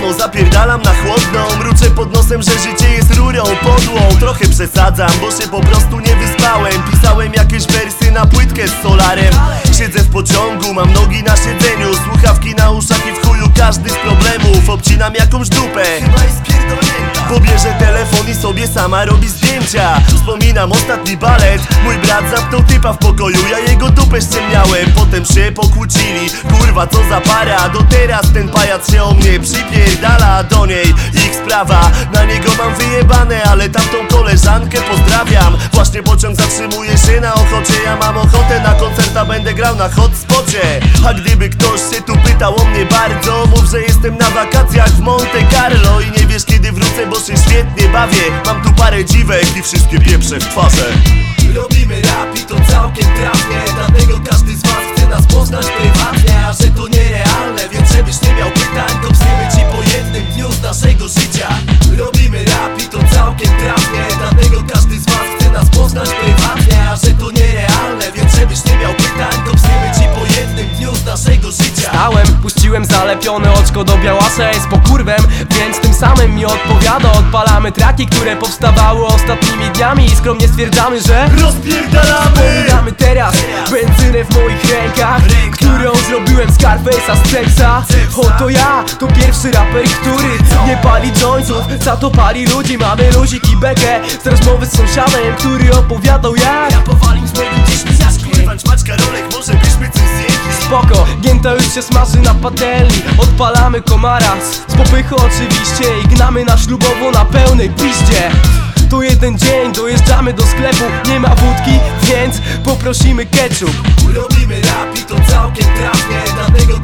Napierdalam na chłodną Mruczę pod nosem, że życie jest rurą podłą. Trochę przesadzam, bo się po prostu nie wyspałem. Pisałem jakieś wersy na płytkę z solarem. Siedzę w pociągu, mam nogi na siedzeniu. Słuchawki na uszach i w chuju każdy z problemów. Obcinam jakąś dupę. Chyba jest pierdolnięta Pobierze telefon i sobie sama robi zdjęcia. Wspominam ostatni balet. Mój brat zamknął typa w pokoju Ja jego dupę ściemniałem. Potem się pokłócili Kurwa co za para. Do teraz ten pajac się o mnie przypierdala. Do niej ich sprawa Na niego mam wyjebane Ale tamtą koleżankę pozdrawiam. Właśnie pociąg zatrzymuje się na Ochocie Ja mam ochotę na koncerta Będę grał na hotspocie. A gdyby ktoś się tu pytał o mnie bardzo Mów, że jestem na wakacjach w Monte Carlo. I nie wiesz kiedy wrócę, bo się świetnie bawię. Mam tu parę dziwek i wszystkie pieprze w twarze. Robimy rap i to całkiem trafnie. Dlatego każdy z was chce nas poznać prywatnie. A że to nierealne, więc żebyś nie miał pytań To psniemy ci po jednym dniu z naszego życia. Robimy rap i to całkiem trafnie puściłem zalepione oczko do białasa jest pokurwem Więc tym samym mi odpowiada. Odpalamy traki, które powstawały ostatnimi dniami. I skromnie stwierdzamy, że Rozpierdalamy! Damy teraz benzynę w moich rękach Którą zrobiłem z Scarface'a z Cepsa Oto ja, to pierwszy raper, który nie pali jointów Za to pali ludzi, mamy luzik i bekę. Z rozmowy z sąsiadem, który opowiadał jak Spoko, gięta już się smaży na patelni. Odpalamy komara z popychu oczywiście I gnamy na ślubowo na pełnej piździe. To jeden dzień, dojeżdżamy do sklepu. Nie ma wódki, więc poprosimy ketchup. Robimy rap i to całkiem trafnie. Dlatego